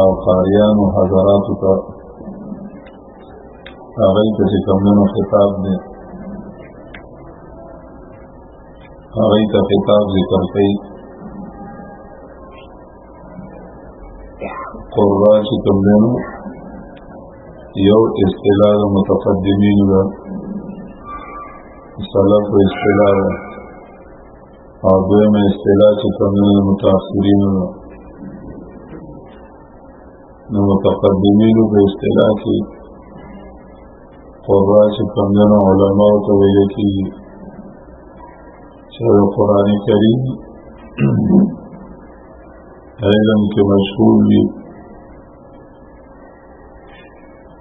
او قاریانو حضراتو ته هغه ته چې کومونو خطاب دی هغه ته خطاب ذکر کوي قرا چې کومونو یو اصطلاح متقدمین ده سلف اصطلاح او دویم اصطلاح چې کوم متأخرین نو متقدمین په اصطلاح کې قرآ چې کوم علماء ته ویل کېږي چې قرآن کریم علم کې مشغول وي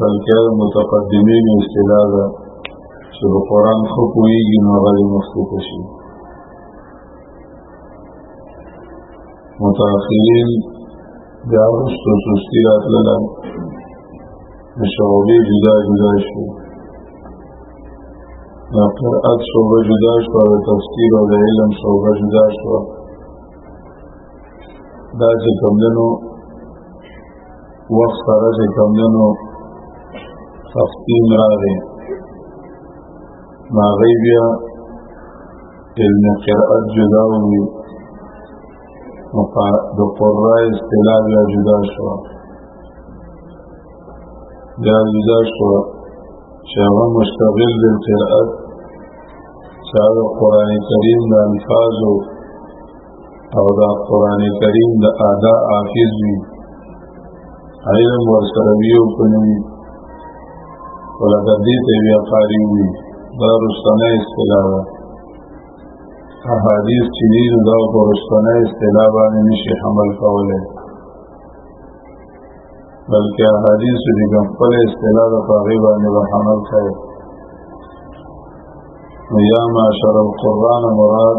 بلکې متقدمین اصطلاح ده چې په قرآن خو پوهېږي نو هغه دې مخکوکه شي متأخرین بیا وروسته سستي راتلله د شعبې جدا جدا شو د قرأت شعبه جدا شو د تفسیر او د علم شعبه جدا شو دا چې کوم دنو وخت سره چې کمدنو تقسیم راغی ما غی بیا علم قرأت جدا وی د قرآ اصطلاح بیا جدا شو بیا جدا شو چې هغه مشتغل دی قرأت چې هغه قرآن کریم د الفاظو او دا قرآن کریم د ادا حافظ وي علم ورسره وي او په نوي ولکه دې ته بیا قاري وي دا رستنه اصطلاح ده احادیث چې دي نو دا په رستنه اصطلاح باندې نشي حمل کولی بلکې احادیث دې کوم خپل اصطلاح د هغې باندې به حمل کوي نو یا معاشر القرآن مراد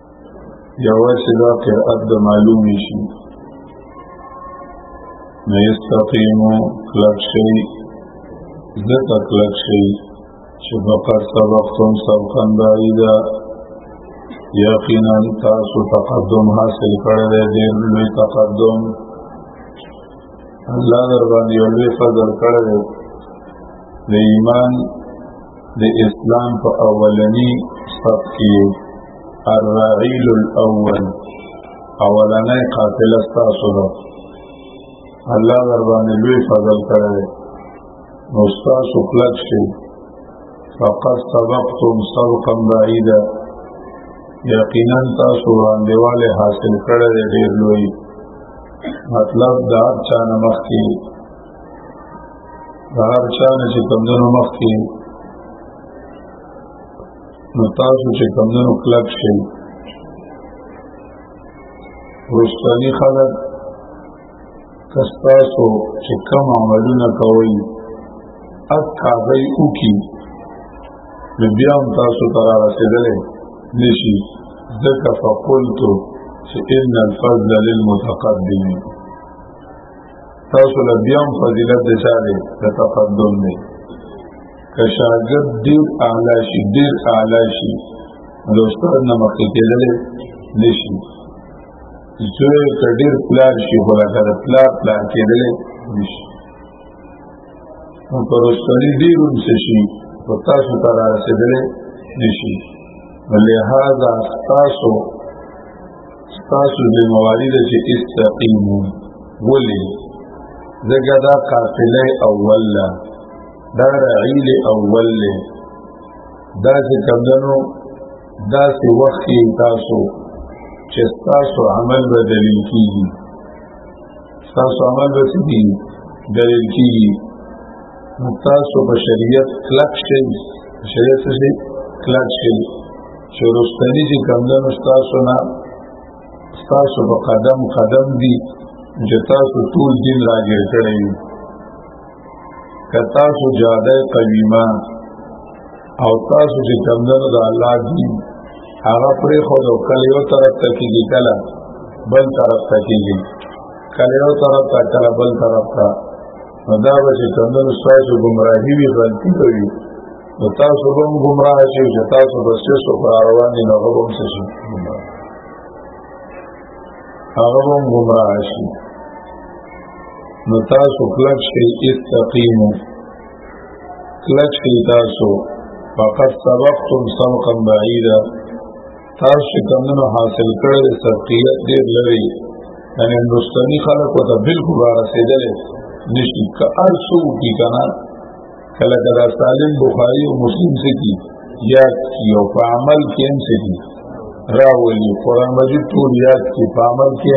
یوه چې دا قرأت د معلومې شي نه یستقیمو کلک شي ځکه کلک شي چې فقط سبقتم سبقا بعیدا یقینا تاسو تقدم حاصل کړی دی ډېر لوی تقدم الله در باندې یو لوی فضل کړی دی د ایمان د اسلام په اولنی صف کې الرعیل الاول اولنې قافله تاسو ده الله در باندې لوی فضل کړی نو تاسو خلق شي فقد سبقتم سبقا بعيدا یقینا تاسو باندې والے حاصل کړی ډیر لوی مطلب دا چا نمخ کې هر چا نه چې کمدنو مخ کې نو تاسو چې کمدنو کلک شئ وروستني خلک که ستاسو چې کوم عملونه کوئ حق هغه وکي نو بیا هم تاسو ته را رسېدلی نشي ځکه فقلتو چې ان الفضل للمتقدمین تاسو له بیا هم فضیلت د چا دی د تقدم دی که شاګرد ډېر اعلی شي ډېر اعلی شي د استاد نه مخکې کېدلی نه شي زوی که ډېر پلار شي خو لکه د پلار پلار کېدلی نه شي نو که رستني ډېر هم څه شي خو تاسو ته را رسېدلی نه شي نو لهذا ستاسو ستاسو ذمواري ده چې استقیمو ولې ځکه دا قافله اول ده دا رعیل اول ده دا چې کمدنو دا چې وخت تاسو چې تاسو عمل بدلې کیږي تاسو عمل وسی دی دلیل کی تاسو په شریعت کلک شي شریعت شي کلک شي چې رستنی چې کمدنو تاسو نه تاسو په قدم قدم دی چې تاسو ټول دین راګر کړی کتا سو جاده قویمه او تاسو چې کمدنو د الله دین هغه پرې خو د کله یو طرف ته کېږي کله بل طرف ته کېږي کله یو طرف ته کله بل طرف ته نو دا به چې کمدنو ستاسو ګمراهي وي غلطي به وي نو تاسو به هم ګمراه شئ چې تاسو به ستاسو پر روان دي نو هغه به هم څه شي هغه به هم ګمراه شي نو تاسو کلک شئ استقیمو کلچ کی تاسو فقط سبقتم سبقا بعیدا تاسو چې کمونو حاصل کړل سبقیت ډیر لري یعنی هندستاني خلک ته بالکل را رسیدل نشي که ارسو کی کنه کله کله سالم بخاری او مسلم سے کی یاد کی او په عمل کې هم سے کی راولي قران مجید ټول یاد کی په عمل کې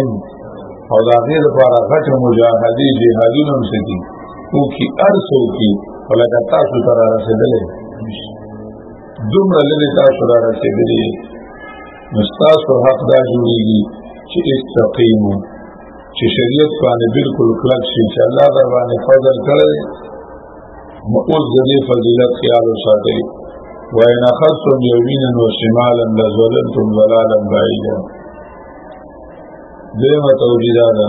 او دا غیر لپاره غټ مجاهدی جهادونه هم سے کی او کی ارسو کی ولکه تاسو تر رسیدلې دومره لري تاسو را رسیدلې نو تاسو حق دا جوړیږي چې استقیمو چې شریعت باندې بالکل کلک شي چې الله در باندې فضل کړی نو اوس د دې فضیلت خیال وساتئ وَإِنْ أَخَذْتُمْ يَمِينًا وَشِمَالًا لَظَلَلْتُمْ ضَلَالًا بَعِيدًا دیمه توجیه ده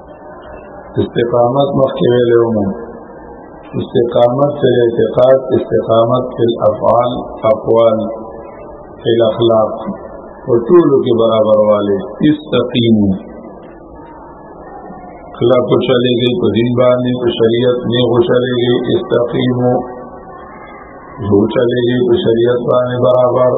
استقامت مخکې ویلې ومو استقامت فی الاعتقاد استقامت فی الافعال اقوال فی الاخلاق او ټولو کې برابر والے استقیمو کلا کو چلے گئی په دین باندې په شریعت نه هو چلے گئی استقیمو هو چلے گئی په شریعت باندې برابر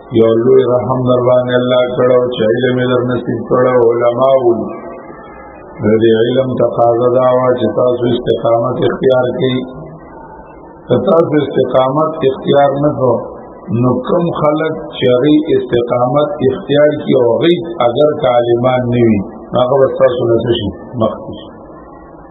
یو لوی رحم در باندې الله کړو چې علم در نصیب کړو علماء د دې علم تقاضا دا و چې تاسو استقامت اختیار کړئ که تاسو استقامت اختیار نه کړو نو کم خلق چې هغه استقامت اختیار کی او غیب اگر طالبان نه وي هغه تاسو نه شي مخکې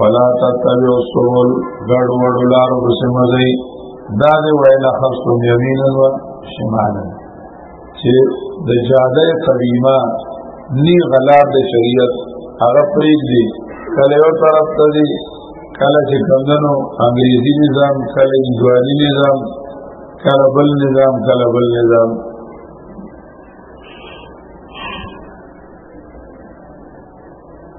ولا تتبعوا السبل ګډ وډ لار وسمځي دا دی ویل خاص یمینن و شمالا چې د جاده قدیمه نی غلار د شریعت هغه پریږ دی کله یو طرف ته دی کله چې کمدنو انګریزی نظام کله انجوالی نظام کله بل نظام کله بل نظام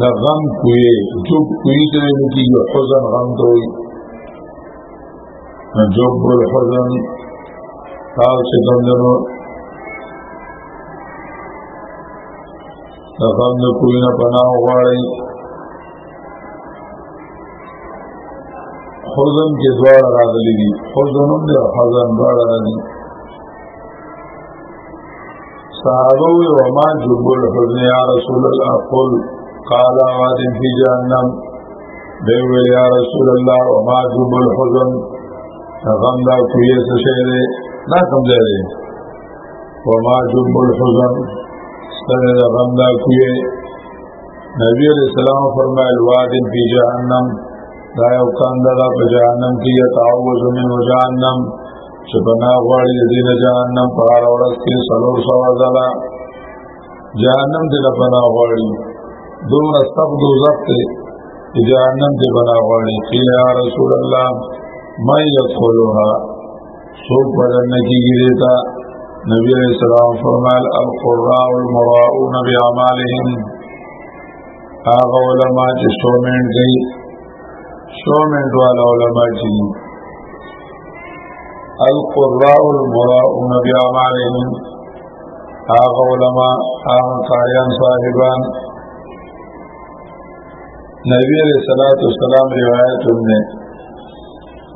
دا غم کوی جوب کوی چې لکه یو حزن غم دوی نه جوب بل حزن تاسو چې دمنو دا غم نه کوی نه پناه غواړي حزن کې دواړه راغلي دي حزن هم دی حزن دواړه راغلي صحابه وما جب الحزن يا رسول الله قل قال واد في جهنم دی ویل یا رسول الله وما جب الحزن غم دا کوی څه شی دی دا کوم ځای دی وما جب الحزن سره دا غم دا کوی نبی علیہ السلام فرمایل واد فی جهنم دا یو کاند دا په جهنم کې یتعوذ من جهنم چې پناه غواړي د دې نه جهنم په هر ورځ کې څلور سوه ځله جهنم دې نه پناه غواړي دومره سخت دوزخ دی چې جهنم دې پناه غواړي قیل یا رسول الله من یدخلها څوک به دننه کېږي دې ته نبی علیہ السلام فرمال القراء المراؤون بعمالهم آغا علماء چه شومنٹ گئی شومنٹ والا علماء چه القراء المراؤون بعمالهم آغا علماء آغا قاریان صاحبان نبی علیہ الصلوۃ والسلام روایت نے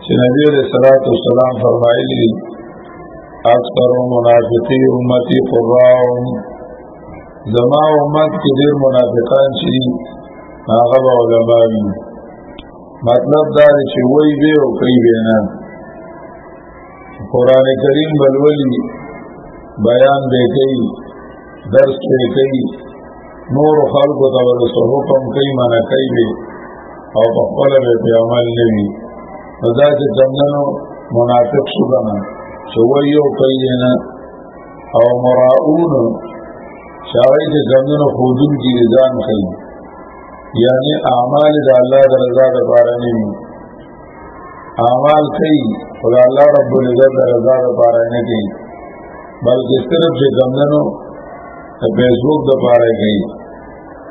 چې نبی علیہ الصلوۃ والسلام فرمایلی اکثر منافقی امتی قراء زما امت کې ډېر منافقان شي هغه علماء دي مطلب دا دی چې وای به او کوي به نه قران کریم بلولي بیان به کوي درس به کوي نور خلقو ته ورسو حکم کوي معنا کوي به او په خپل به عمل نه وي دا چې دمنو منافق شو کنه چې وای او کوي نه او مراؤون شاوی چې دمنو خودون کې ځان کوي یعنی اعمال د الله د رضا د باره نه دي اعمال کوي خو د الله رب العزت د رضا د باره نه دي بلکې صرف چې کمندنو د فیسبوک د باره کوي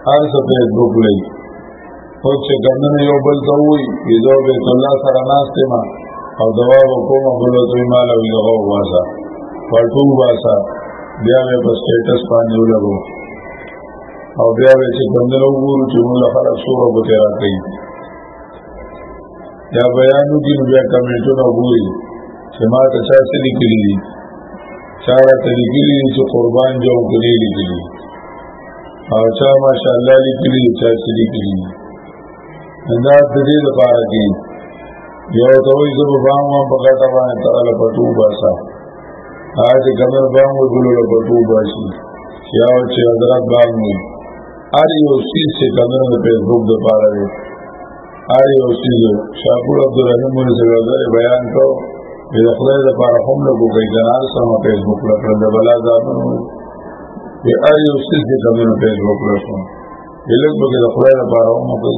هر څه فیسبوک لري او چې کمندنو یو بل ته وي پیدا به الله سره ناشته ما او دوا وکوم بل ته مال او یو واسه پټو واسه بیا به په سټیټس باندې ولګو او بیا به چې څنګه وګورو چې موږ خلک سور او ګټه راکړي یا بیان دي نو بیا کمنټونه وګوري چې ما ته چا څه لیکلي دي چا راته لیکلي دي چې قربان جو کړي لیکلي او چا ماشاءالله لیکلي چا څه لیکلي دا د دې لپاره دي یو ته وي زه به بام وم په ګټه باندې تعالی پټو باسا هغه چې ګمر بام وګړو له پټو باسي یا چې حضرت باندې ار یو سیز چې کمنه د فیسبوک د پاره دی ار یو سیز شاپور عبدالرحیم مونږ سره ځای بیان کو د خدای د پاره هم له کوی جنار سم فیسبوک له پر د بلا ځانو په ار یو سیز چې کمنه فیسبوک له کوم یلک به د خدای د پاره هم کوي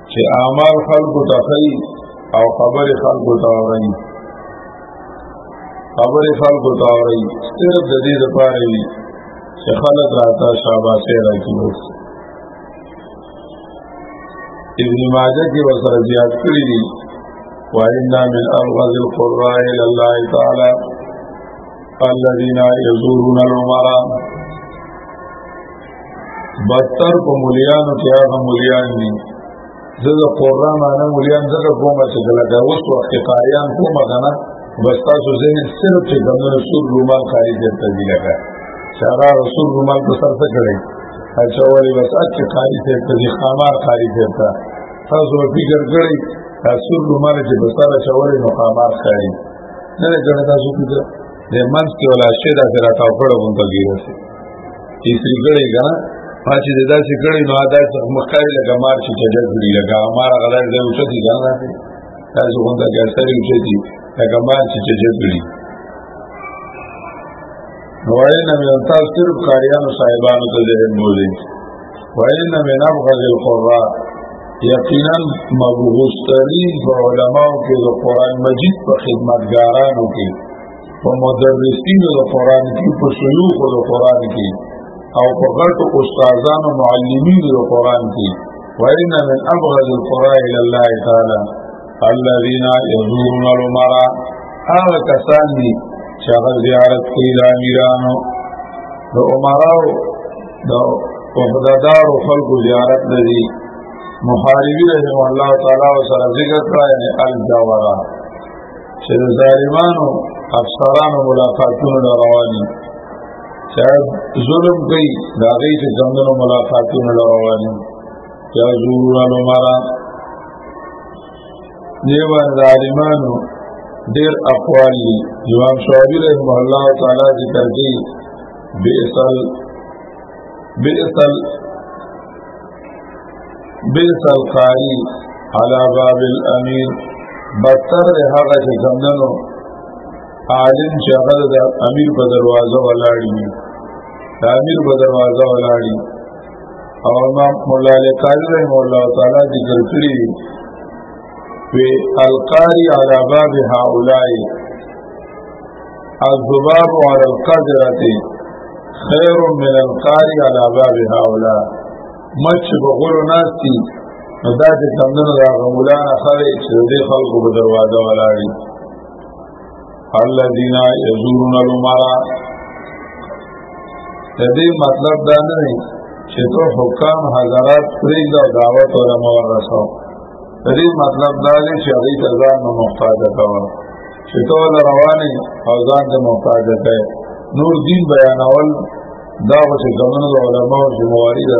چې اعمال خلق ته کوي او خبر خلق ته اوري خبر خلق ته اوري صرف د دې لپاره وي چې خلق راته شاباسه راکړي بس ابن ماجه کې وسره زیات کړی دي وإنا من أبغض القراء إلى الله تعالى الذين يزورون العمراء بدتر په مليانو کې هغه مليان دي زه د قرآن معنی مليان ځکه کوم چې کله دا اوس وخت قاریان کوم غنا بس تاسو ذهن صرف چې د رسول رومان قاری دې ته دی لګا سارا رسول رومان په سر څه کړی اچھا ولې بس اچھا قاری دې ته دی خامار قاری دې ته تاسو فکر کړی رسول رومان چې په سر چولې نو خامار قاری نه کنه تاسو فکر د منځ کې ولا شی دا سره تاو کړو مونږ ته ګیره سي چې سری ګړې کنه پاتې د داسې ګړې نو ادا څخه مخکاري لګه مار چې جګړه کړی لګه مار غلا دې اوچتي ځان راځي تاسو مونږ ته ګر سره اوچتي لګه مار چې جګړه کړی نو وایم نو تاسو صرف قاریانو صاحبانو ته دې بولئ وإن من أبغض القراء یقینا مبغوث ترین په علماو کې د قران مجید په خدمتګارانو کې په مدرسینو د قران کې په شيوخ د قران کې او په غټ استادانو معلمینو د قران کې وإن من أبغض القراء إلى الله تعالى الذين يزورون الأمراء هغه کسان دي چې هغه زیارت کوي د امیرانو د عمراو دا وفدادار او خلق زیارت ندی محاربی رحم الله تعالی او سره ذکر کړه یعنی الجوارا چې ظالمانو افسرانو ملاقاتونو نه رواني چې ظلم کوي دا غي چې زمونږ ملاقاتونو نه رواني یا زورونو مرا دیوان د عالمانو ډیر اقوال دي امام شافعي رحم الله تعالی ذکر کوي بیسل بیسل بیسل قاری علی باب الامین بدتر دی هغه چې کمندنو عالم چې هغه د امیر په دروازه ولاړی د امیر په دروازه ولاړی او امام مولا لقاری رحمه الله تعالی ذکر کړی وی القاری علی باب هؤلاء الذباب علی القدرة خیر من القاری علی باب هؤلاء مچ بغور ناستی نو دا چې کمدنو دا غمولان خره چې دې خلکو په دروازه ولاړی الذين يزورون العمرة د دې مطلب دا نه دی چې ته حکام حضرات پرېږده دعوت ولا مور رسو د دې مطلب دا دی چې هغه ته ځان نو محتاج کاوه چې ته ولا رواني او ځان ته محتاج کړي نور دین بیانول دا چې زمونږ علماء او جمهواري ده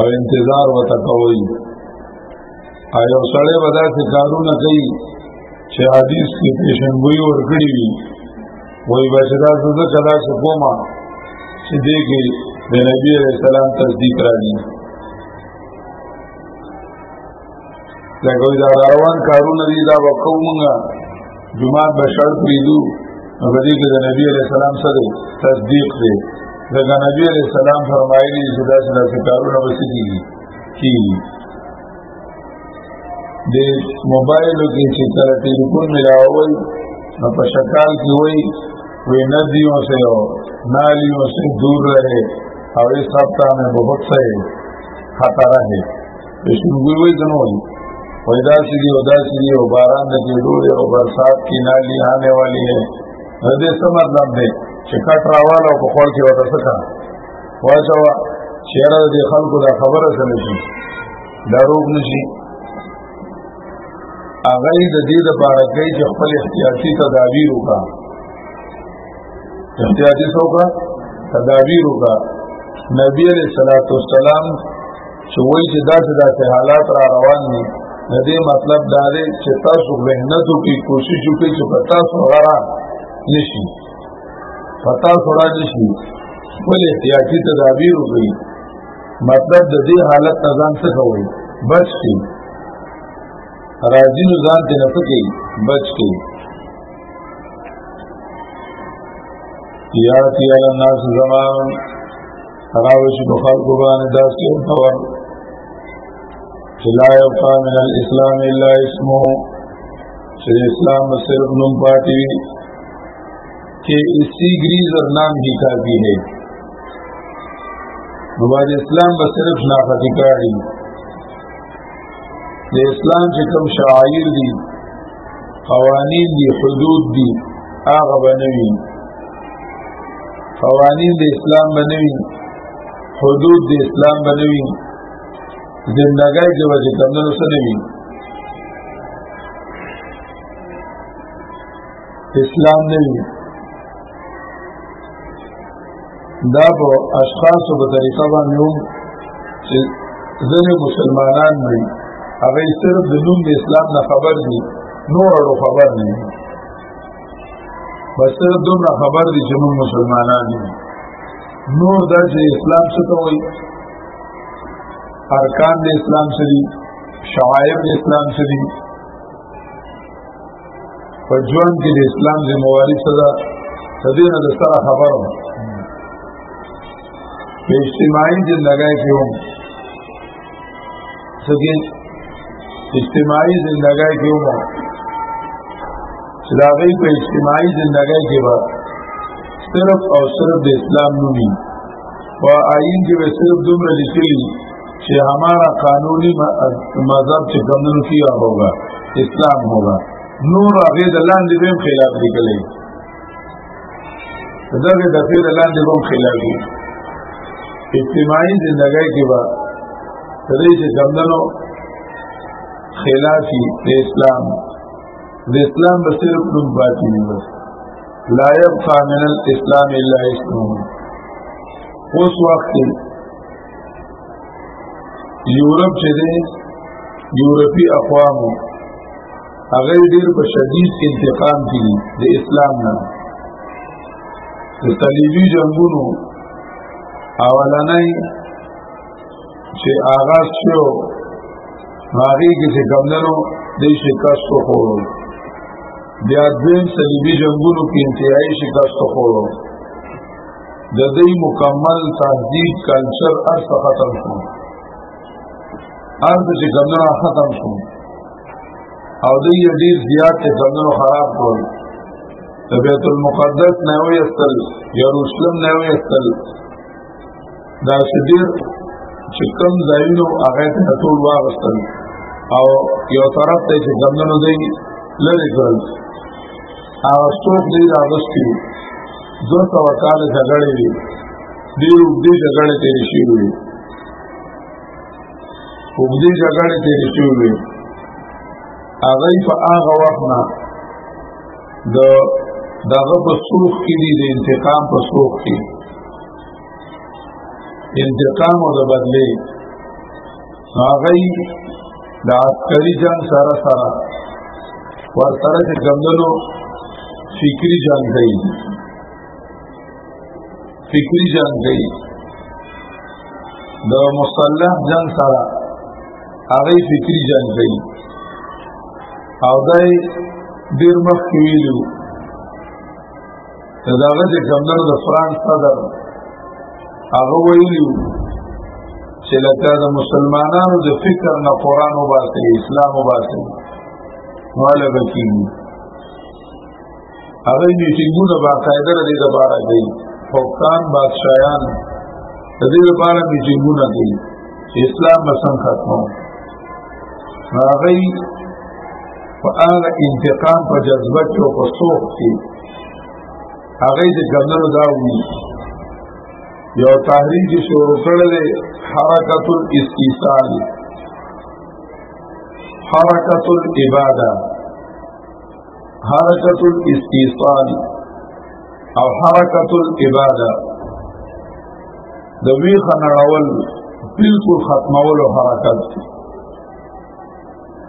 او انتظار وته کوي ایو سړی به داسې کارونه کوي چې حدیث کې پیشنګوي ورکړي وي وای به چې دا زه ځکه داسې کوم چې دې کې د نبی علیہ السلام تصدیق راځي لکه دا روان کارونه دي دا وکړو مونږه جمعه به شرط پریدو نو په دې کې د نبی عليه السلام سره تصدیق دی دا نبی عليه السلام فرمایلی چې دا څه کارونه وسې دي کی د موبایل کې چې کله ټلیفون ملاوي نو په شکل کې وي وې ندیو سے او نالیو سے دور رہے اور اس ہفتہ میں بہت سے خطرہ ہے شنګوي وای کنه وای وای دا چې دی او دا چې دی او باران د دې ډول او برسات کې نالي آنے والی ہے نو دې څه مطلب دی چې کټ راواله او په خور کې وته څه کړه واچوا چیرې دې خلکو دا خبره سره شي دا روغ نشي هغه د دې لپاره کوي چې خپل احتیاطي تدابیر وکړي احتیاطي څوک تدابیر وکړي نبی علیہ الصلوۃ والسلام چې وایي چې داسې داسې حالات را روان دي د دې مطلب دا دی چې تاسو مهنت وکړئ کوشش وکړئ چې په تاسو غره نشي په تاسو را نشي خپل احتیاطي تدابیر وکړئ مطلب د دې حالت نه ځان څه کوي بچ کی راځي نو ځان دې نه پکې بچ کی یاتی علی الناس زمان راوی چې په خلکو باندې داسې تور چې لا یبقا من الاسلام الا اسمه چې اسلام صرف نوم پاتې وي چې اسی ګریزر نام هی کافی دی نو باندې اسلام به صرف ناختی کاری د اسلام چې کوم شعائر دي قوانین دي حدود دي هغه بنوي قوانین د اسلام بنوي حدود د اسلام بنوي زندګۍ کې وځي کمنو سنوي اسلام نه وي دا په اشخاص په طریقه باندې هم چې ځینې مسلمانان دي هغه صرف د نوم د اسلام نه خبر دي نور اړو خبر نه دي بس صرف دومره خبر دي چې موږ مسلمانان یو نور دا چې اسلام څه ته وایي ارکان د اسلام څه دي شعائر د اسلام څه دي په ژوند کې د اسلام ذمہواری څه ده د دې نه د سره خبرو په اجتماعي ژوندۍ کې هم سګي اجتماعي زندګۍ کې ومو چې دا غي په اجتماعي زندګۍ کې به صرف او صرف د اسلام نومي او آئین کې به صرف دومره لیکلي چې ہمارا قانوني مذهب چې کمونو کیا ہوگا اسلام ہوگا نور هغه د لاندې به خلاف لیکلي دا به د پیر لاندې هم خلافي اجتماعي زندګۍ کې به تدې چې څنګهنو خلافي د اسلام د اسلام به صرف نوم پاتې نه بس لا يبقى من الاسلام الا اسمه اوس وخت یورپ چې دی یورپی اقوامو هغه ډیر په شدید انتقام کې دي د اسلام نه د صلیبي جنگونو اولنۍ چې آغاز شو هغه کې چې کمندنو د شکست خوړو بیا دویم صلیبي جنگونو کې انتهایی شکست خوړو د دې مکمل تهذیب کلچر ارث ختم شو ارث چې کمندنو ختم شو او دوی ډیر زیات څنګه خراب کول د بیت المقدس نه وي استل یروشلم نه وي استل دا شدیر چې کم ځایونو هغه ته ټول واغستل او یو طرف ته چې ځمنو دی لری کړل او څوک دی راغستي دو سو کال جګړې دي ډیر دې جګړې تیرې شي اوږدې جګړې تېرې شوې وې هغه په هغه وخت نه د دغه په سوخ کې دي د انتقام په سوخ کې انتقام او د بدلې هغه د عسکري جنگ سره سره ورسره چې کمدنو فکری جنگ دی فکری جنگ کوي د مصلح جنگ سره هغه فکری جنگ کوي او دای ډیر مخ ویلو داغه چې کمنر د فرانس صدر هغه ویلو چې لکه د مسلمانانو د فکر نه قران وباسي اسلام وباسي مالګه کیږي هغه میټینګونه باقاعده لري د بار کوي حکام بادشاہان د دې لپاره میټینګونه کوي اسلام بسم ختمو هغه په هغه انتقام په جذبه کې او په سوق کې هغه د ګندلو دا وی یو تحریک شروع کړل حرکت الاستیصال حرکت العباده حرکت الاستیصال او حرکت العباده د وی خنړول بالکل ختمولو حرکت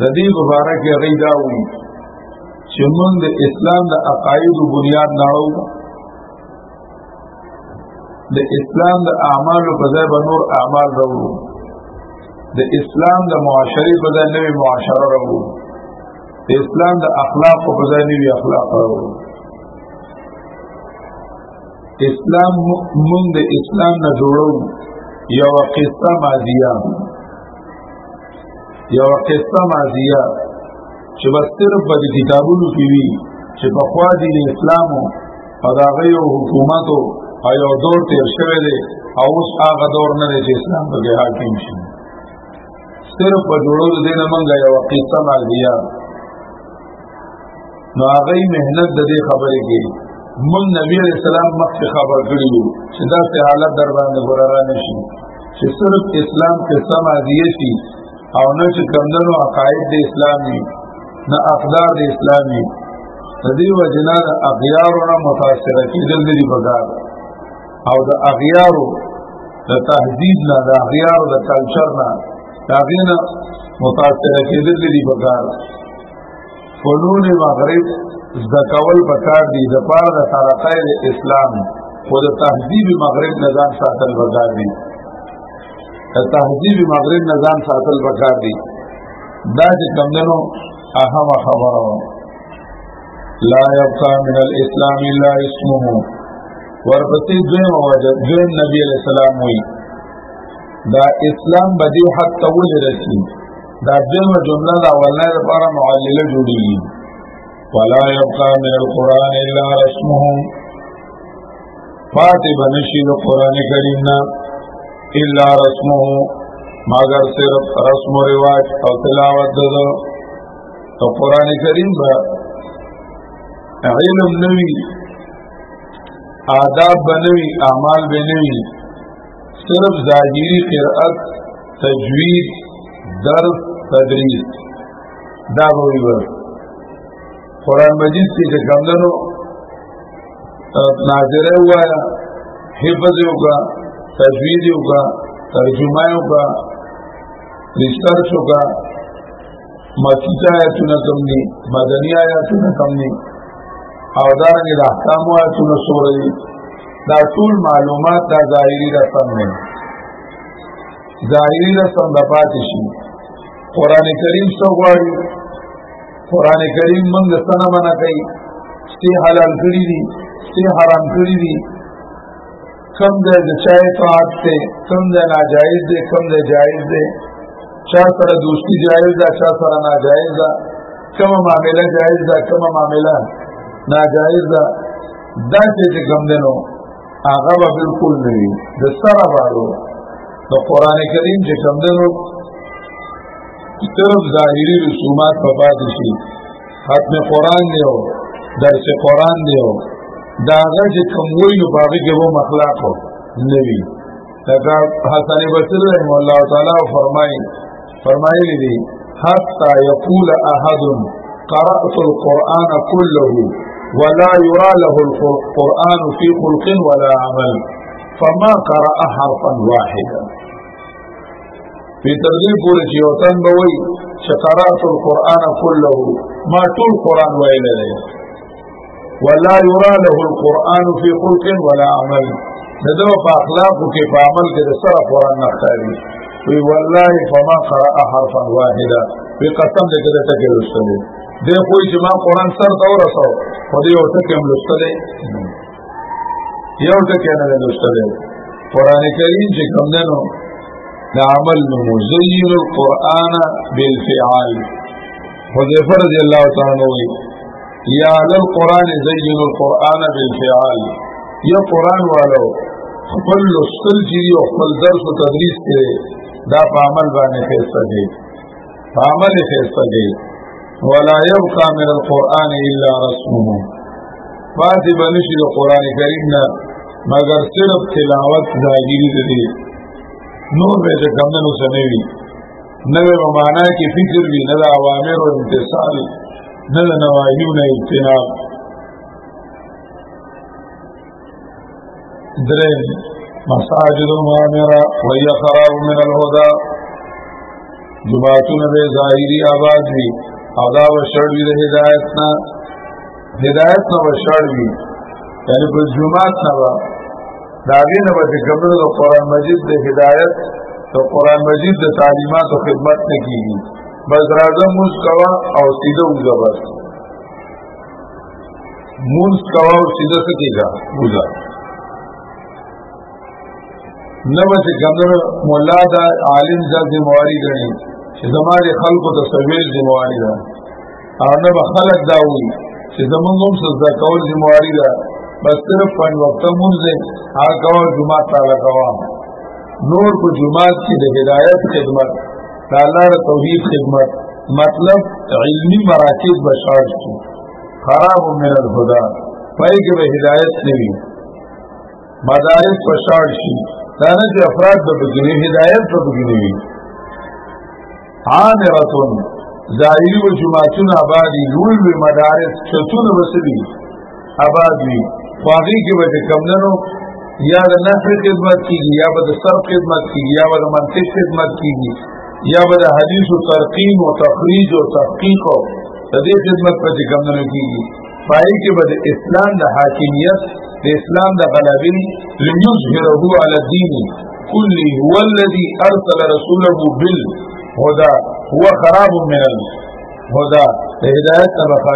د دې مبارک غیدا وی چې موږ د اسلام د عقاید او بنیاد نړو د اسلام د اعمال په ځای به نور اعمال راوړو د اسلام د معاشري په ځای نوې معاشره راوړو د اسلام د اخلاق په ځای نیوی اخلاق راوړو اسلام مونږ د اسلام نه جوړو یو قصه ماضیه یو قصه ماضیه چې بس صرف په کتابونو کې وی چې په خوا دین اسلام او دا غيو حکومت او یو دور تیر شوی دی او اوس هغه دور نه دی چې اسلام په حاکم شي صرف په جوړولو دې نه منګه یو قصه مازیه نو هغه مهنت د دې خبرې کې مون نبی علیہ السلام مخکې خبر کړی وو چې دا سه حالت در باندې ګوررا نشي چې صرف اسلام کې سم ادیه شي او نه چې کمندونو عقاید د اسلامي نه اقدار د اسلامي د دې وجنا د اغیارو نه متاثر کیدل دي بګار او د اغیارو د تهذیب نه د اغیارو د کلچر نه دا غینا متاثر کېدل دي په کار فنون مغرب زکول په کار دي د پاره د ترقای د اسلام خو د تهذیب مغرب نه ځان ساتل وزار دي د تهذیب مغرب نه ځان ساتل وکړ دي دا چې کمندونو اهم خبره لا يبقى من الاسلام الا اسمه ورپسې دویم وجه دویم نبی علیہ السلام وی دا اسلام بدی حد تول رسی دا دویم جمله دا ولنه لپاره معلله جوړیږي ولا يبقى من القران الا اسمه پاتې بنشي د قران کریم نه الا رسمه مگر صرف رسم و رواج او تلاوت ده او قران کریم به علم نوی آداب بنوی اعمال بنوی صرف ظاهری قرأت تجوید درس تدریس دا به وي بس قران مجید کې چې کمندنو ناظره وایا حفظ یو کا تجوید یو کا ترجمه یو کا ریسرچ یو کا مکی آیاتونه کم دي مدنی آیاتونه کم دي او دا رنګ د احکام آیاتونه سور دي دا ټول معلومات دا ظاهری رسم نه ظاهری رسم د پاتې شي قران کریم څو غواړي قران کریم موږ سره منع کوي چې حلال کړی دي چې حرام کړی دي کم ځای د چا اطاعت دی کم ځای ناجایز دی کم ځای جایز دی چا سره دوستی جایز ده چا سره ناجایز ده کومه معامله جایز ده کومه معامله ناجایز ده دا چې کوم دنو هغه به بالکل نه وي د سره وارو د قران کریم چې کوم دنو صرف ظاهري رسومات په پاتې شي ختم قران دی او درس قران دی او دا هغه چې کوم وی نو باغې کې وو مخلاق نه وی لکه حسن بصری رحم الله تعالی فرمایي فرمایلی دی حتا یقول احد قرات القران كله ولا يرى له القران في خلق ولا عمل فما قرأ حرفا واحدا په تر دې پورې چې یو تن به وایي چې قرات القرآن كله ما ټول قرآن ویلی دی ولا یرا له القرآن فی خلق ولا عمل د دو په اخلاقو کې په عمل کې د سره قرآن نه ښکاري وی والله فما قرأ حرفا واحدا په قسم دې کړه ټکی لوستل دی خو چې ما قرآن سر ته ورسو خو دې یو ټکی هم لوستل یو ټکی نه لوستلی قران کریم چې کوم دنو دا عمل نو مزین القرآن بالفعال حذیفه رضی الله تعالی عنہ وی یا للقرآن زین القرآن بالفعال یا قرآن والو خپل لوستل چې یو خپل درس او تدریس کې دا په عمل باندې فیصله عمل خسته دی ولا يبقى من القرآن إلا رسمه فاتي بنشي القرآن الكريم نه مگر صرف تلاوت ظاهری دی نور به کوم نه سموي نه به معنا کې فکر وي نه اوامر او امتثال نه نواهیونه اجتناب درې مساجد المعمره وهي خراب من الهدى جماعتونه به ظاهري آباد وي او دا بشړ وي د هدایت نه هدایت نه بشړ وي یعنی په جماعت نه به دا غي نه به کومه د قران مجید د هدایت د قران مجید د تعلیماتو خدمت نه کیږي بس راځه موږ کوا او سیده وځه بس مونږ کاوه چې د څه کېږه وځه نه به چې ګمره مولا دا عالم ځا ذمہواری ګڼي چې زماره خلکو ته سویل ذمہواری ده او نه به خلک دا وایي چې زمونږ هم څه ځا کول ذمہواری ده بس صرف پن وخت مونږ دې هغه جمعه تعالی کوه نور کو جمعات کی د هدایت خدمت د الله د توحید خدمت مطلب علمی مراکز بشار شي خراب من الهدى پای کې به هدایت نه وي مدارس بشار شي دا نه چې افراد به بګنی هدایت به بګنی وي عامرتون ظاهری و جماعتون آبادی لول و مدارس چتون بسلی آباد وي خو هغې کې به چې کمدنو یا د نحوې خدمت کېږي یا به د صرف خدمت کېږي یا به د منطق خدمت کېږي یا به د حدیث و ترقیم و تخریج و تحقیق و د دې خدمت په چې کمدنو کېږي پای کې به د اسلام د حاکمیت د اسلام د غلبې ليظهره على الدين كله هو الذي ارسل رسوله بالهدى هو خراب من الهدى هدايت تبقى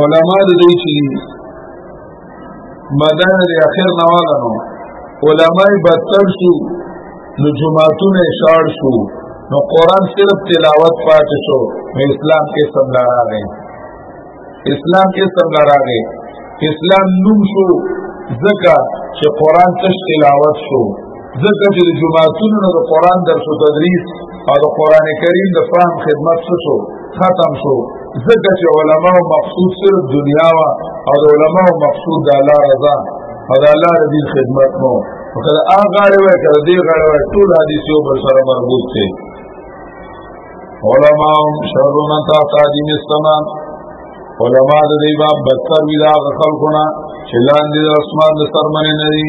علما د دې چې مدان لري اخر نه واغنو علما بدتر شو نو جمعهتون شاړ شو نو قران صرف تلاوت پاتې شو نو اسلام کې سم لاره اسلام کې سم لاره اسلام نوم شو ځکه چې قران تش تلاوت شو ځکه چې د جماعتونو نه د قران درس او تدریس او د قران کریم د فهم خدمت څه شو ختم شو ځکه چې علما او مقصود صرف دنیا وا او د علما او مقصود د الله رضا او د الله رضی خدمت نو فقط هغه غړوي کړه دې غړوي ټول حدیث یو بل سره مربوط دي علما شر من تا قادم السمان علما د دې باب بدتر ویلا خلقونه چې لاندې د اسمان د سرمنې نه دي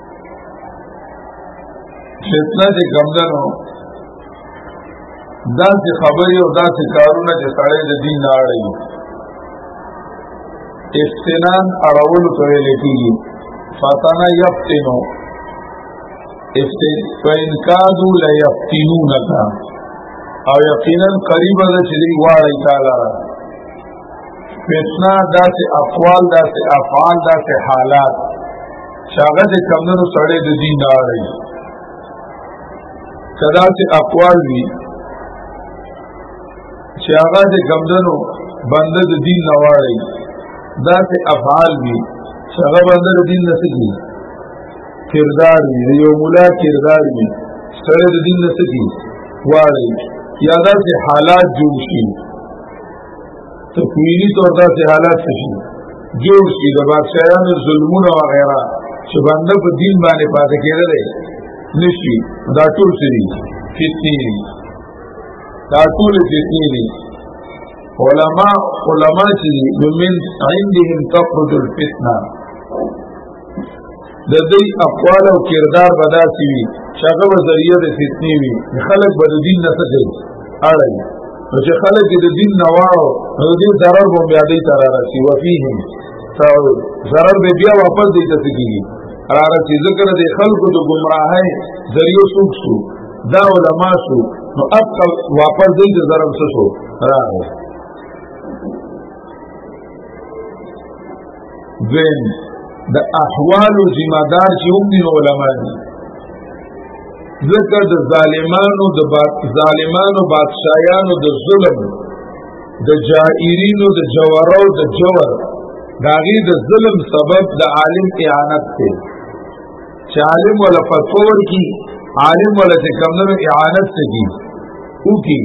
فتنه چې کمدنو داسې خبرې او داسې کارونه چې سړی د دین نه اړوي افتنان اړولو ته ویل کېږي فتنه یفتنو فإن كادوا ليفتنونك او یقینا قریب ده چې دی واړی تعالی را فتنه داسې اقوال داسې افعال داسې حالات چې هغه د کمنو سړی د دین نه اړي کدا چې اقوال وي چې هغه د کمنو بنده د دین نه واړي دا چې افعال وي چې هغه بنده د دین نه سګي کردار وي یو مولا کردار وي سره د دین نه سګي واړي یا دا چې حالات جوړ شي تکمیلی طور داسې حالات شي جوړ شي د بادشاہانو ظلمونه او غیره چې باندې په دین باندې پاتې کېدل نشي دا ټول څه دي فتنې دي دا ټول فتنې دي علما علما چې من عندهم تخرج الفتنه د دې اقوال او کردار به داسې وي چې هغه به ذریعه د فتنې وي خلک به د دین نه څه کوي اړوي نو چې خلک د دین نه واړو نو د دې ضرر به بیا دې ته رارسي وفیهم ضرر به بیا واپس دې ته کېږي رارسي ذکر د خلکو د ګمراهۍ ذریعه څوک شو دا علما شو نو اصل واپس دې ته ضرر څه شو راغی دویم د احوال ذمہ دار چې هم دي علماء دي ځکه د ظالمانو د ظالمانو بادشاهانو د ظلم د جائرینو د جوارو د جور داغي د ظلم سبب د عالم اعانت دی چې عالم ولا فتور کی عالم ولا چې کمنو اعانت دی او کی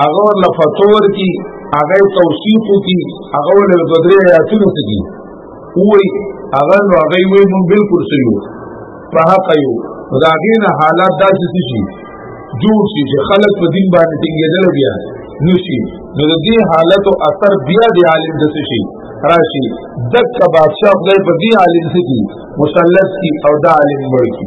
هغه ول فتور کی هغه توصیف کی هغه ول د درې آیاتونو کی وای هغه نو هغه وی مون بالکل سيو په حق یو دا غین حالات داسې شي جوړ شي چې خلک په دین باندې ټینګېدل بیا نشي نو د دې حالت او اثر بیا د عالم د څه شي راشي دک بادشاہ خدای په دې عالم څه کی مسلط کی او دا عالم مړ کی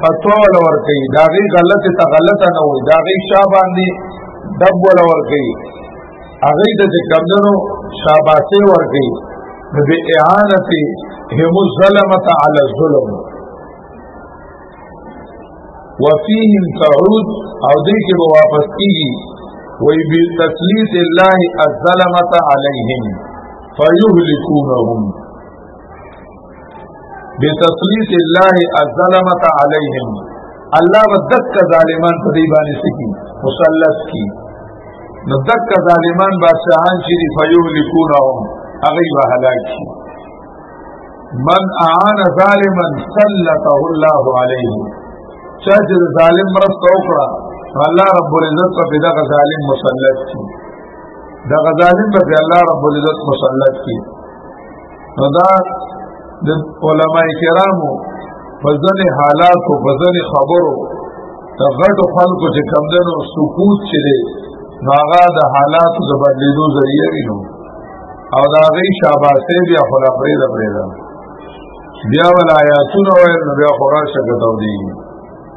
فتوا ولا ور کوي دا غي غلط ته غلط نه وي دا غي شا باندې دب ولا ور کوي هغه د کمندونو شاباسه ور کوي به اعانت هم ظلمت علی الظلم وفيهم تعود او دې کې به واپس کیږي وی بی تسلیت الله الظلمت علیهم فیهلکونهم بتسلیط الله الظلمت علیهم الله ودک ظالمان په دې باندې سکی مسلط کی نو دک ظالمان بادشاہان چې دی فیولکونهم هغه به هلاک شي من اعان ظالما سلطه الله علیه چا چې ظالم مرسته وکړه الله رب العزت په دغه ظالم مسلط کی دغه ظالم په الله رب العزت مسلط کی نو دا د علماء کرامو په ځنې حالاتو په ځنې خبرو د غټو خلکو چې کمدنو سکوت چې دی نو هغه د حالاتو د بدلېدو ذریعه وي نو او د هغې شاباسې بیا خو لا پرېږده پرېږده بیا ولا آیاتونه ویل نو بیا خو راشه ګټو دي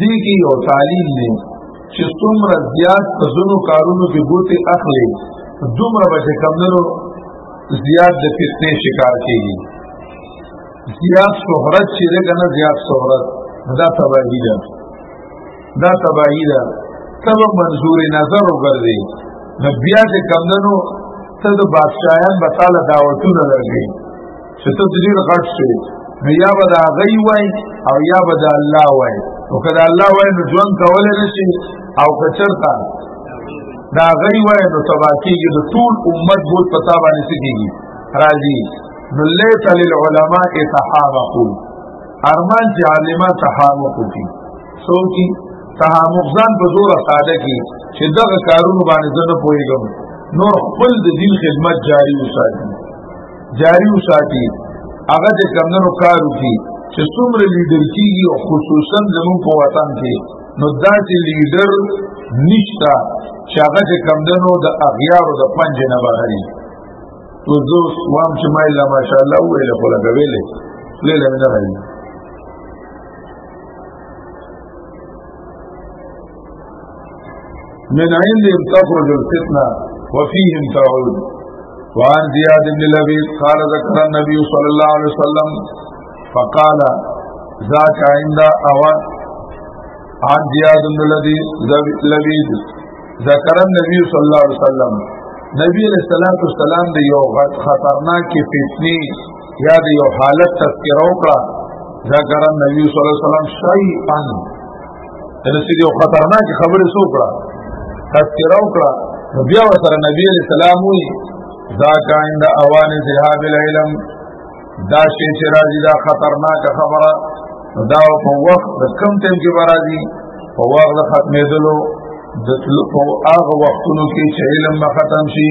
دی کې یو تعلیم دی چې څومره زیات په زونو کارونو کې ګوتې اخلي دومره به کمنو زیات د فتنې شکار کیږي زیات شهرت چې لګا نه زیات شهرت دا تباہی ده دا تباہی ده تب منظور نظر وګرځي نو بیا چې کمنو ته د بادشاہان بتاله دعوتونه لګي چې ته ډیر غټ شې نو یا به دا غي وای او یا به دا الله وای او کله الله وای نو ژوند کول نه شي او کچرتا دا غي وای نو تبا کیږي د ټول امت بوت پتا باندې سکیږي راځي نو لیت للعلماء تحابقوا ارمان چې عالمان تحابق کوي سو کی تحابق ځان په زور ساده کی چې دغه کارونه باندې زنه پويګم نور خپل د دین خدمت جاری وساتي جاری وساتي هغه د کمندونو کار وکړي چې څومره لیډر کیږي او خصوصا زمون په وطن کې نو داسې لیډر نشتا چې هغه د کمندونو د اغیارو د پنج نه بغري تو زه وام چې ما الا ماشاءالله ویل خو لا ویلې لیلا مې نه من عندهم تخرج الفتنة وفيهم تعود وعن زياد بن لبيد قال ذكر النبي صلى الله عليه وسلم فقال ذاك عند أوان عن زياد بن لبيد ذكر النبي صلى الله عليه وسلم نبی علیہ الصلوۃ والسلام د یو خطرناک فتنی یا د یو حالت تذکره وکړه ذکر النبی صلی الله علیه وسلم شیئا ان سې یو خطرناک خبره سو کړه تذکره وکړه نو بیا ورته نبی علیہ السلام وی ذاک عند اوان ذهاب العلم دا شی چې راځي دا خطرناک خبره دا په وخت د کم ټیم کې راځي په وخت د ختمېدلو د تلو په هغه وختونو کې چې علم ختم شي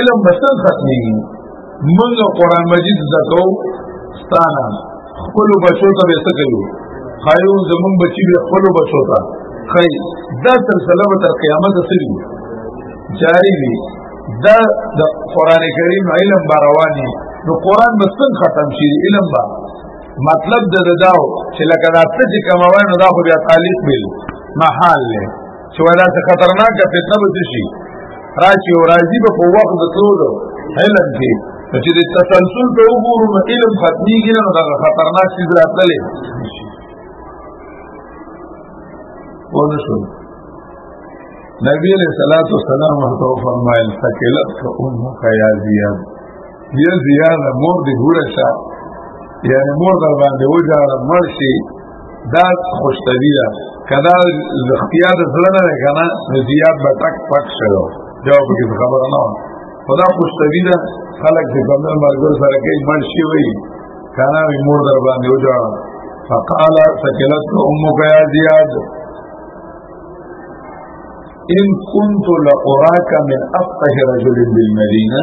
علم بسن ختمی منگ قرآن مجید زکو ستانا خپلو بچو تا بیسا کیو خیو زمون بچی بی خپلو بچو تا خی دا سلسلہ با تر قیامت سری جاری بی دا دا قرآن کریم علم با روانی نو قرآن بسن ختم شیری علم با مطلب د داو چې لکه دا څه چې کموي نو دا خو بیا تعلیق بل محال له چې ولا څه خطرناک فتنه به شي راشي او راځي په وخت د تلو علم کې چې د تسلسل په وګورو نو علم ختميږي نو دا خطرناک څه راتللې ونه شو نبی علیہ الصلوۃ والسلام ورته فرمایل ثقلت کا امک یا زیاد یا زیاد مور دی ګوره شه یعنی مور در باندې وجاړه مرشي دا خوشتوی ده کدا زختیا د زړه نه کنه نو زیات به تک پک شلو جواب کې خبره نه خدا خوشتوی ده خلک د کومل مرګ سره کې مړ شي وي کنه مور در باندې وځه فقال سکلت امك يا زياد ان كنت لأراك من افقه رجل بالمدينه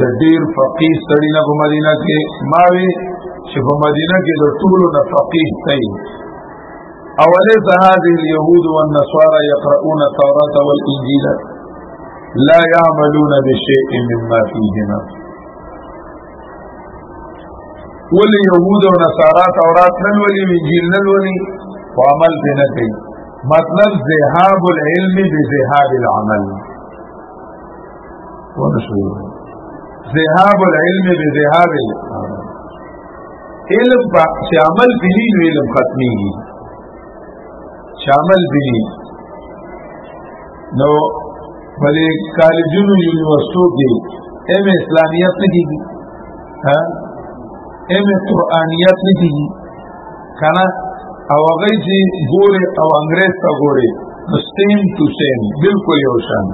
د ډیر فقيه سړی نه په مدینه کې ماوي چې په مدینه کې د ټولو نه فقيه دی اوليس هذه اليهود والنصارى يقرؤون التوراة والإنجيل لا يعملون بشيء مما فيهما ولی یهود او نصارا تورات نن ولی انجیل نن ولی او عمل دې نه کوي مطلب ذهاب العلم بذهاب العمل ورسول ذهاب العلم بذهاب العمل علم با چې عمل به نو علم ختميږي چې عمل به نو بلې کالجونو یونیورسيټو کې ایم اسلامیت نه کیږي ها ایم قرآنیت نه کیږي کنه او هغه چې ګوره او انګريز ته ګوره سیم ټو سیم بالکل یو شان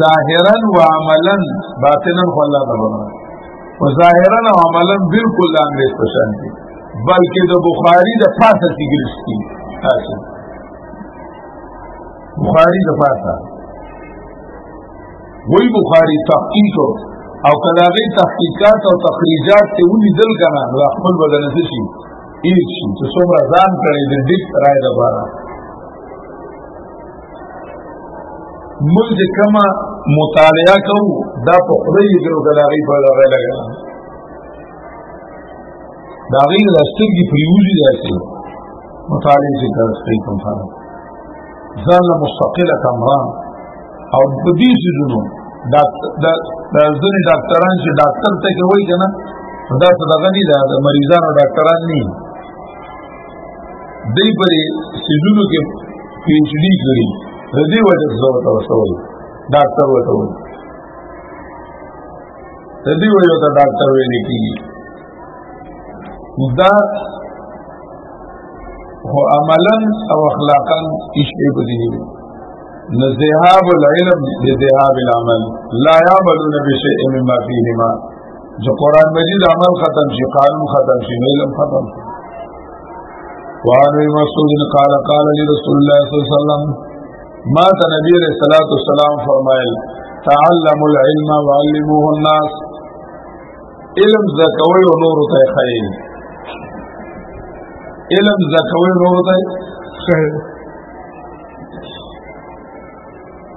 ظاهرا و عملا باطنا خو الله تبارک و ظاهرا و عملا بالکل لا نه پسند دي بلکې د بخاری د پاسه کې ګرځي تاسو بخاری د پاسه وای بخاری تحقیق او کلاغي تحقیقات او تخریجات ته ونی دل کنه نو خپل بدن څه شي هیڅ شي چې څومره ځان کړي د دې راي د بارا مونږ چې کما مطالعه کوو دا په خدای یې ګرو کلاغي په لغه لګا دا غي لاستیک دی پریوزي داسي مطالعه چې کار کوي کوم ځان ځان له مستقله کمرا او د دې سيزونو دا دا ځنې ډاکټران چې ډاکټر ته کوي کنه دا څه دغه نه دا مریضانو ډاکټران نه دای پرې سيزونو کې پی ایچ ډی کړی د دې وجه زو ته وسوي ډاکټر وته وي د دې وجه ته ډاکټر ویل کیږي دا هو عملا او اخلاقا هیڅ په دې نه نذهاب العلم بذهاب العمل لا يعملون بشيء مما فيهما چې قران مجید عمل ختم شي قانون ختم شي علم ختم شي وعن ابي مسعود قال قال لي رسول الله صلى الله عليه وسلم ما ته نبی عليه الصلاه والسلام فرمایل تعلم العلم وعلموه الناس علم زکوي او نور ته خیر علم زکوي نور ته خیر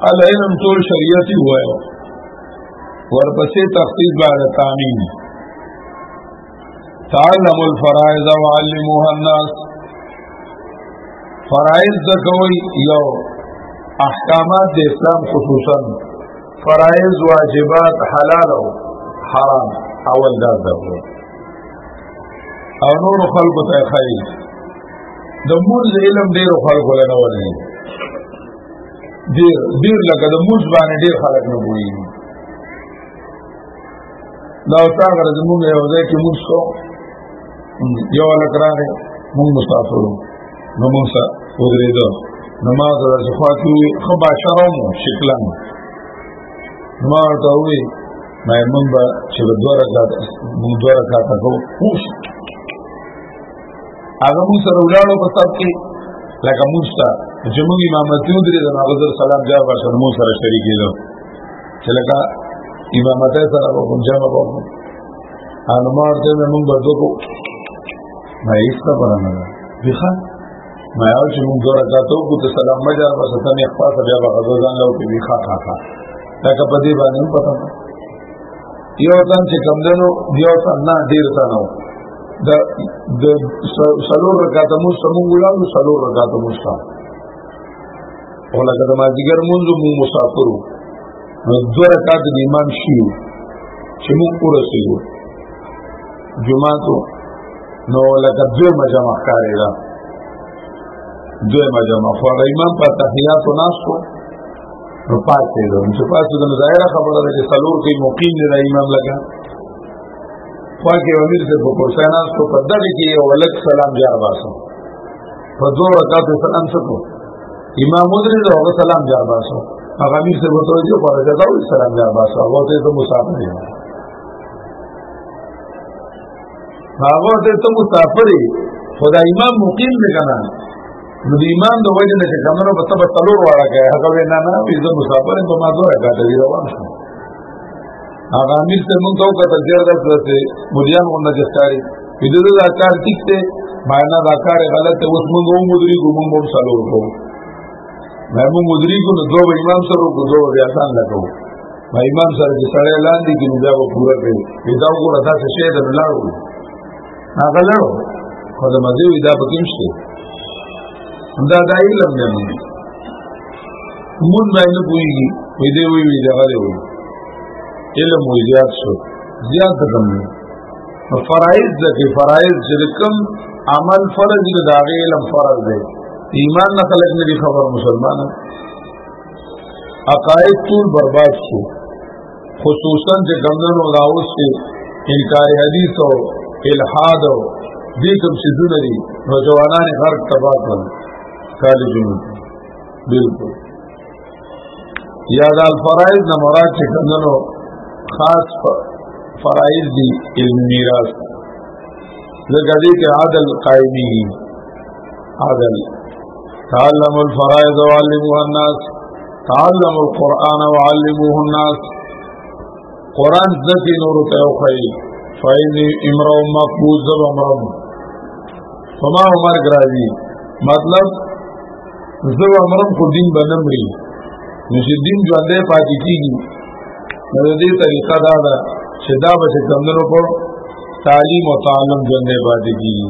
العلم ټول شریعتي وایو ورپسې تخصیص بعد تعمیم تعلم الفرائض وعلموها الناس فرائض زکوي یو احکامات د اسلام خصوصا فرائض واجبات حلال او حرام اول دا زکوي او نور خلق ته خیر د مونږ علم ډیر خلق له نه ورني ډیر ډیر لکه د موز باندې ډیر خلک نه بوي دا اوسه غره زموږ یو ځای کې موږ شو یو لکرانه موږ مسافرو نو موږ سره ودرېدو نماز را ځخوا کې خبا شرم شکلان ما ته وی ما موږ چې دوه رکعات موږ دوه رکعات کوو هغه موږ سره ولاړو په سب کې لکه موږ ته چې موږ امامتي ودرې د هغه سره سلام جواب ورسره موږ سره شریک کېدو چې لکه امامتي سره به کوم جواب وکړو ان ما ورته موږ به دوه ما هیڅ خبره نه ده بخا ما یو چې موږ دوه راځو کو ته سلام ما جواب ورسره ته نه خپل بیا به غوډه ځان لو کې بخا کا کا دا کپه دې باندې پته یو تن چې کم دنو یو تن نه ډیر تنو د د سلور رکعات مو سمو ګلانو سلور رکعات مو سا او لکه د مازیګر مونږ مو مسافرو نو دو رکعات د امام شیو چې مو پوره سیو جمعه ته نو لکه دوه مجمع کاری دا دوه مجمع خو امام په تحیات و ناسو نو پاتې ده نو چې پاتې ده نو ظاهره خبره ده چې څلور کې مقیم دی د امام لګا خواکې امیر صاحب په کرسۍ ناست په دغه کې یو لک سلام جار باسو په دوه رکعاتو سلام سکو امام مدري له هغه سلام جار باسو هغه امیر صاحب ته وځي په هغه ځای ته سلام جار باسو هغه ته ته مسافر دی هغه ته ته مسافر دی خدا امام مقیم دی کنه نو د امام د وجه نه چې کمنو په تبه تلور واړه کوي هغه وینا نه وي زه مسافر یم په ما دوه رکعاته دی روان شم هغه امیر ته مونږ ته وکړه چې دا څه مليان غونډه جستاري دې دې دا کار ټیک ته معنا دا کار غلط دی اوس مونږ هم مدري کوو مونږ هم سلور کوو مې مدري کو نو دوه امام سره کو دوه بیا ځان لګو ما امام سره چې سړی لاندې کې نو دا پورا کوي دا وګوره دا څه شی ده لاړو هغه لړو خو د مزه وی دا پکې نشته دا د علم نه مونږ مونږ باندې پوېږي په دې وی وی دا غلې وی علم وی زیات شو زیات کم فرایض د کې فرایض چې کم عمل فرض دی دا غي علم فرض دی ایمان نه خلق نه خبر مسلمانان عقاید ټول برباد شو خصوصا چې ګمنو راوس کې انکار حدیث او الحاد او دې کوم څه دونه دي نو ځوانان هر تباہ کړل کالجونو بالکل یا د الفرائض نه مراد چې ګمنو خاص فرائض دي علم میراث لکه دې کې عادل قائمي عادل تعلم الفرائض وعلموها الناس تعلم القرآن وعلموه الناس قرآن ذکی نور تیوخی فینی امرو مقبوض زب امرم فما عمر گرازی مطلب زب امرم خو دین بنمری نشی دین جوانده پاکی کی گی ندی طریقہ دادا چې دا به څنګه په تعلیم او تعلم ژوندې باندې کیږي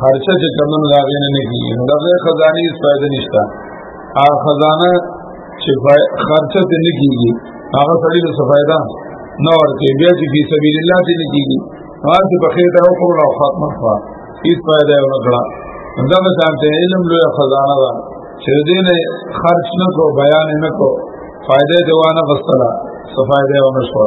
خرچه چې کمن راغی نه کیږي نو دغه خزانه هیڅ فائدہ نشته ا خزانه چې خرچه ته نه کیږي هغه سړی له فائدہ نه ورته بیا چې په سبیل الله ته نه کیږي هغه چې په خیر ته وکړو او خاتمه فا هیڅ فائدہ نه کړه دغه شانته علم لوی خزانه ده چې دې نه خرچ نه کو بیان نه کو فائدې دی وانه غسلا صفایده ونشو